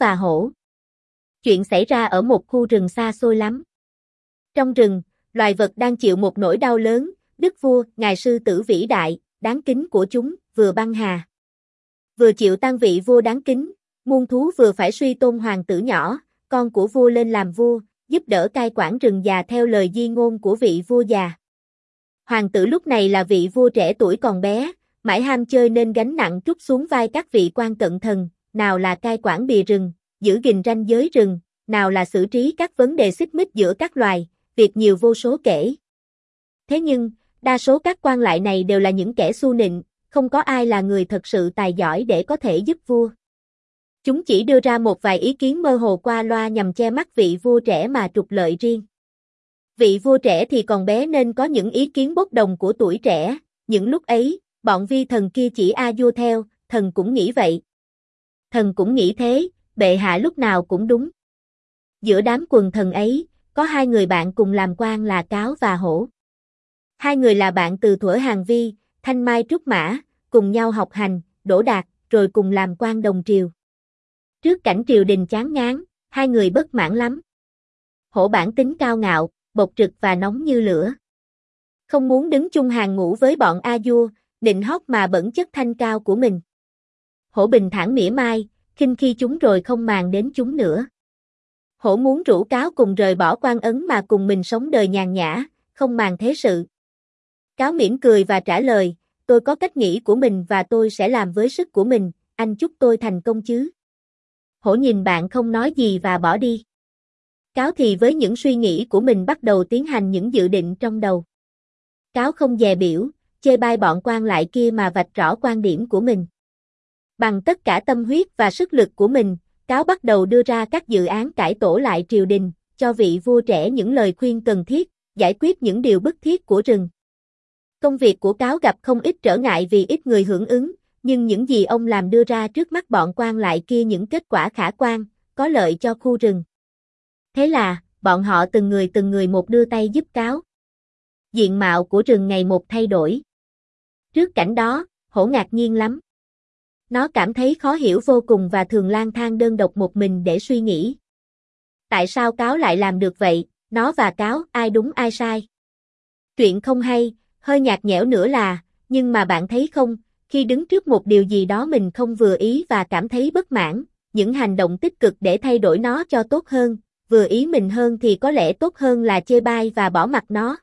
và hổ. Chuyện xảy ra ở một khu rừng xa xôi lắm. Trong rừng, loài vật đang chịu một nỗi đau lớn, đức vua, ngài sư tử vĩ đại, đáng kính của chúng, vừa băng hà. Vừa chịu tan vị vua đáng kính, muôn thú vừa phải suy tôn hoàng tử nhỏ, con của vua lên làm vua, giúp đỡ cai quản rừng già theo lời di ngôn của vị vua già. Hoàng tử lúc này là vị vua trẻ tuổi còn bé, mãi ham chơi nên gánh nặng trút xuống vai các vị quan cận thần, nào là cai quản bìa rừng, giữ gìn ranh giới rừng, nào là xử trí các vấn đề xích mích giữa các loài, việc nhiều vô số kể. Thế nhưng, đa số các quan lại này đều là những kẻ su nịnh, không có ai là người thật sự tài giỏi để có thể giúp vua. Chúng chỉ đưa ra một vài ý kiến mơ hồ qua loa nhằm che mắt vị vua trẻ mà trục lợi riêng. Vị vua trẻ thì còn bé nên có những ý kiến bốc đồng của tuổi trẻ, những lúc ấy, bọn vi thần kia chỉ a vua theo, thần cũng nghĩ vậy. Thần cũng nghĩ thế, bệ hạ lúc nào cũng đúng. Giữa đám quần thần ấy, có hai người bạn cùng làm quan là Cáo và Hổ. Hai người là bạn từ thuở hàng vi, thanh mai trúc mã, cùng nhau học hành, đổ đạt, rồi cùng làm quan đồng triều. Trước cảnh triều đình chán ngán, hai người bất mãn lắm. Hổ bản tính cao ngạo, bộc trực và nóng như lửa. Không muốn đứng chung hàng ngũ với bọn A vua, định hót mà bẩn chất thanh cao của mình. Hổ bình thản mỉa mai, khinh khi chúng rồi không màng đến chúng nữa. Hổ muốn rủ cáo cùng rời bỏ quan ấn mà cùng mình sống đời nhàn nhã, không màng thế sự. Cáo mỉm cười và trả lời, tôi có cách nghĩ của mình và tôi sẽ làm với sức của mình, anh chúc tôi thành công chứ. Hổ nhìn bạn không nói gì và bỏ đi. Cáo thì với những suy nghĩ của mình bắt đầu tiến hành những dự định trong đầu. Cáo không dè biểu, chê bai bọn quan lại kia mà vạch rõ quan điểm của mình. Bằng tất cả tâm huyết và sức lực của mình, Cáo bắt đầu đưa ra các dự án cải tổ lại triều đình, cho vị vua trẻ những lời khuyên cần thiết, giải quyết những điều bức thiết của rừng. Công việc của Cáo gặp không ít trở ngại vì ít người hưởng ứng, nhưng những gì ông làm đưa ra trước mắt bọn quan lại kia những kết quả khả quan, có lợi cho khu rừng. Thế là, bọn họ từng người từng người một đưa tay giúp Cáo. Diện mạo của rừng ngày một thay đổi. Trước cảnh đó, hổ ngạc nhiên lắm. Nó cảm thấy khó hiểu vô cùng và thường lang thang đơn độc một mình để suy nghĩ. Tại sao cáo lại làm được vậy, nó và cáo, ai đúng ai sai? Chuyện không hay, hơi nhạt nhẽo nữa là, nhưng mà bạn thấy không, khi đứng trước một điều gì đó mình không vừa ý và cảm thấy bất mãn, những hành động tích cực để thay đổi nó cho tốt hơn, vừa ý mình hơn thì có lẽ tốt hơn là chê bai và bỏ mặt nó.